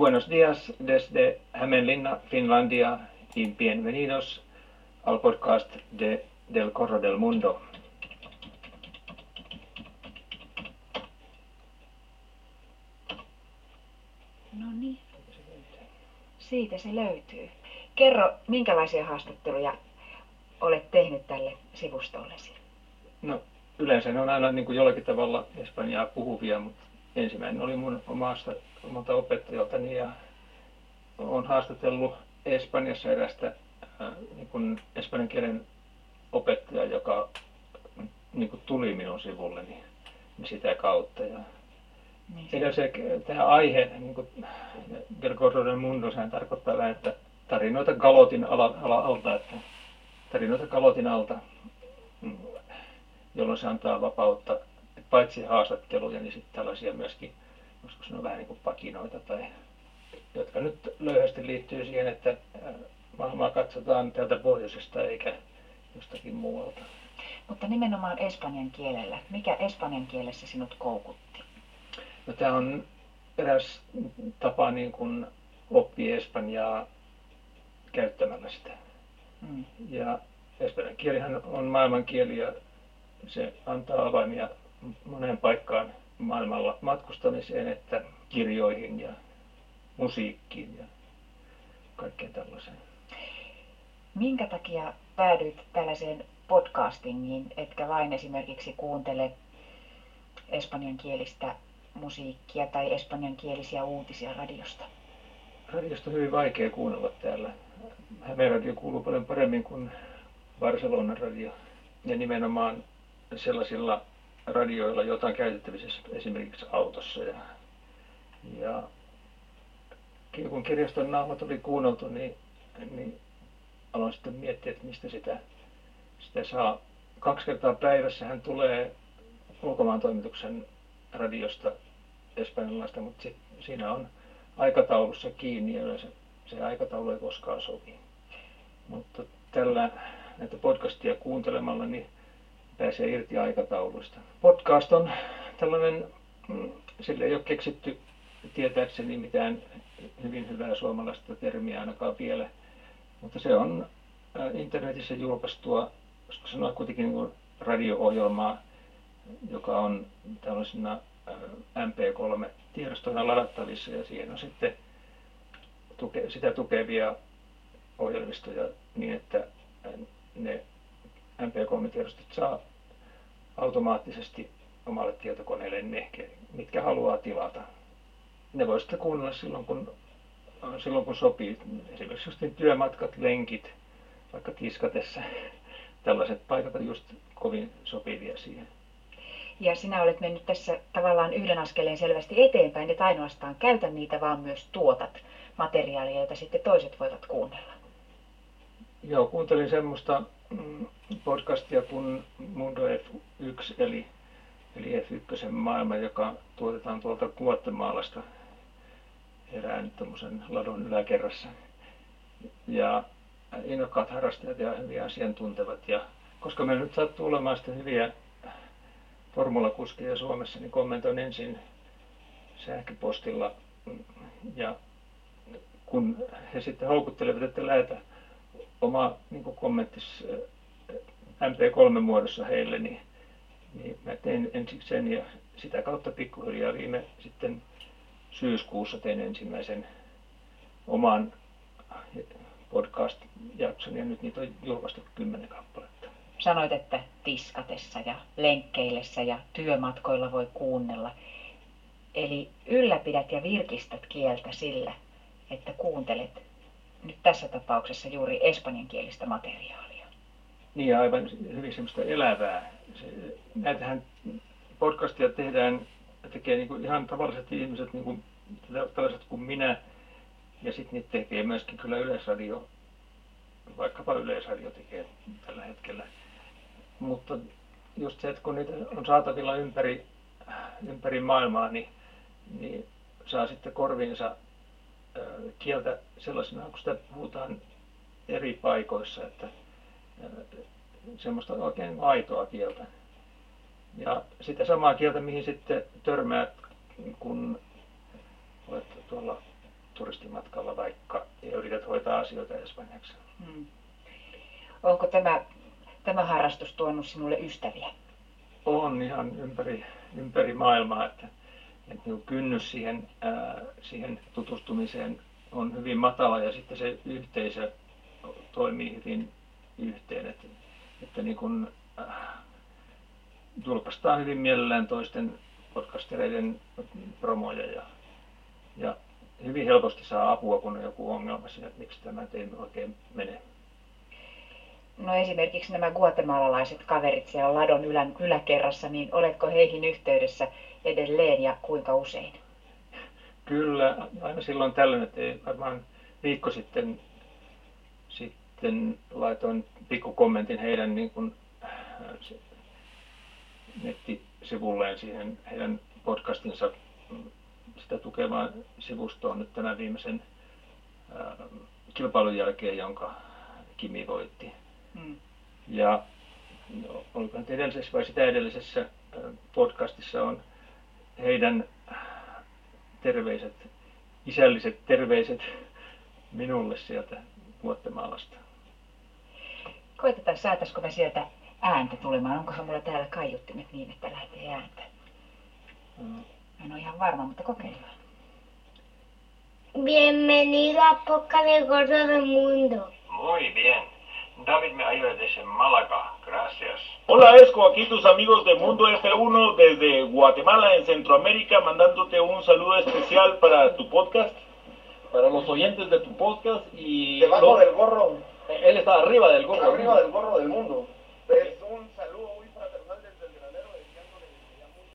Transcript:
Buenos días desde Hämeenlinna, Finlandia y bienvenidos al podcast de Del Corro del Mundo. No niin, siitä se löytyy. Kerro, minkälaisia haastatteluja olet tehnyt tälle sivustollesi? No, yleensä ne on aina niin kuin jollakin tavalla espanjaa puhuvia, mutta ensimmäinen oli mun omasta, omalta opettajaltani ja olen haastatellut Espanjassa erästä äh, niin kuin espanjan kielen opettaja, joka niin kuin tuli minun sivulleni niin sitä kautta. Ja Niin se, tämä aihe, niin kuin Del Mundo, sehän tarkoittaa vähän, että tarinoita Galotin ala, ala, alta, että tarinoita Galotin alta, mm, jolloin se antaa vapautta, paitsi haastatteluja, niin sitten tällaisia myöskin, koska ne on vähän niin kuin pakinoita, tai, jotka nyt löyhästi liittyy siihen, että äh, maailmaa katsotaan täältä pohjoisesta eikä jostakin muualta. Mutta nimenomaan espanjan kielellä. Mikä espanjan kielessä sinut koukutti? No, tämä on eräs tapa niin kuin oppia espanjaa käyttämällä sitä. Mm. Ja espanjan kielihän on maailmankieli ja se antaa avaimia moneen paikkaan maailmalla matkustamiseen, että kirjoihin ja musiikkiin ja kaikkeen tällaiseen. Minkä takia päädyit tällaiseen podcastingiin, etkä vain esimerkiksi kuuntele espanjankielistä musiikkia tai espanjankielisiä uutisia radiosta? Radiosta on hyvin vaikea kuunnella täällä. Hämeen radio kuuluu paljon paremmin kuin Barcelonan radio. Ja nimenomaan sellaisilla radioilla, joita on käytettävissä esimerkiksi autossa. Ja, ja kun kirjaston nauhat oli kuunneltu, niin, niin aloin sitten miettiä, että mistä sitä, sitä saa. Kaksi kertaa päivässä hän tulee ulkomaan toimituksen radiosta espanjalaista, mutta sit, siinä on aikataulussa kiinni ja se, se aikataulu ei koskaan sovi. Mutta tällä näitä podcastia kuuntelemalla niin pääsee irti aikatauluista. Podcast on tällainen, mm, sille ei ole keksitty tietääkseni mitään hyvin hyvää suomalaista termiä ainakaan vielä, mutta se on äh, internetissä julkaistua, koska sanoa kuitenkin niin radio-ohjelmaa, joka on tällaisena äh, MP3-tiedostoina ladattavissa ja siihen on sitten tuke, sitä tukevia ohjelmistoja niin, että MP3-tiedostot saa automaattisesti omalle tietokoneelle ne, mitkä haluaa tilata. Ne voi sitten kuunnella silloin, kun, silloin, kun sopii. Esimerkiksi just niin työmatkat, lenkit, vaikka kiskatessa. Tällaiset paikat on just kovin sopivia siihen. Ja sinä olet mennyt tässä tavallaan yhden askeleen selvästi eteenpäin, et ainoastaan käytä niitä, vaan myös tuotat materiaalia, jota sitten toiset voivat kuunnella. Joo, kuuntelin semmoista mm, podcastia kuin Mundo F1, eli, eli F1 maailma, joka tuotetaan tuolta Guatemalasta erään tuommoisen ladon yläkerrassa. Ja innokkaat harrastajat ja hyvin asiantuntevat. Ja koska meillä nyt sattuu olemaan sitten hyviä formulakuskeja Suomessa, niin kommentoin ensin sähköpostilla. Ja kun he sitten houkuttelevat, että lähetä oma niin kommenttis MP3-muodossa heille, niin, niin mä tein ensiksi sen ja sitä kautta pikkuhiljaa viime sitten syyskuussa tein ensimmäisen oman podcast-jakson ja nyt niitä on julkaistu kymmenen kappaletta. Sanoit, että tiskatessa ja lenkkeillessä ja työmatkoilla voi kuunnella. Eli ylläpidät ja virkistät kieltä sillä, että kuuntelet nyt tässä tapauksessa juuri espanjankielistä materiaalia. Niin aivan hyvin semmoista elävää. Se, näitähän podcastia tehdään, tekee niin kuin ihan tavalliset ihmiset, niin kuin tällaiset kuin minä, ja sitten niitä tekee myöskin kyllä Yleisradio, vaikkapa Yleisradio tekee tällä hetkellä. Mutta just se, että kun niitä on saatavilla ympäri, ympäri maailmaa, niin, niin saa sitten korviinsa kieltä sellaisena, kun sitä puhutaan eri paikoissa, että semmoista oikein aitoa kieltä. Ja sitä samaa kieltä, mihin sitten törmäät, kun olet tuolla turistimatkalla vaikka ja yrität hoitaa asioita espanjaksi. Hmm. Onko tämä, tämä harrastus tuonut sinulle ystäviä? On ihan ympäri, ympäri maailmaa, että, että niin kynnys siihen, ää, siihen tutustumiseen on hyvin matala ja sitten se yhteisö toimii hyvin yhteen, että, että niin kuin, äh, julkaistaan hyvin mielellään toisten podcastereiden promoja ja, ja hyvin helposti saa apua, kun on joku ongelma siinä, että miksi tämä ei oikein mene. No esimerkiksi nämä guatemalalaiset kaverit siellä Ladon ylän, yläkerrassa, niin oletko heihin yhteydessä edelleen ja kuinka usein? Kyllä, aina silloin tällöin, että ei varmaan viikko sitten, sitten laitoin pikkukommentin heidän niin kuin, äh, nettisivulleen siihen heidän podcastinsa sitä tukevaan sivustoon nyt tämän viimeisen ää, kilpailun jälkeen, jonka Kimi voitti. Mm. Ja no, oliko nyt edellisessä vai sitä edellisessä podcastissa on heidän terveiset, isälliset terveiset minulle sieltä Guatemalasta. Koitetaan, saataisiko me sieltä ääntä tulemaan. Onkohan mulla täällä kaiuttimet niin, että lähtee ääntä? Mm. En ole ihan varma, mutta kokeillaan. Bienvenido a Poca de Gordo del Mundo. Muy bien. David me ayuda desde Málaga. Gracias. Hola Esco, aquí tus amigos de Mundo F1 desde Guatemala en Centroamérica, mandándote un saludo especial para tu podcast, para los oyentes de tu podcast y... Debajo del gorro. Él está arriba del gorro. Arriba del gorro del mundo.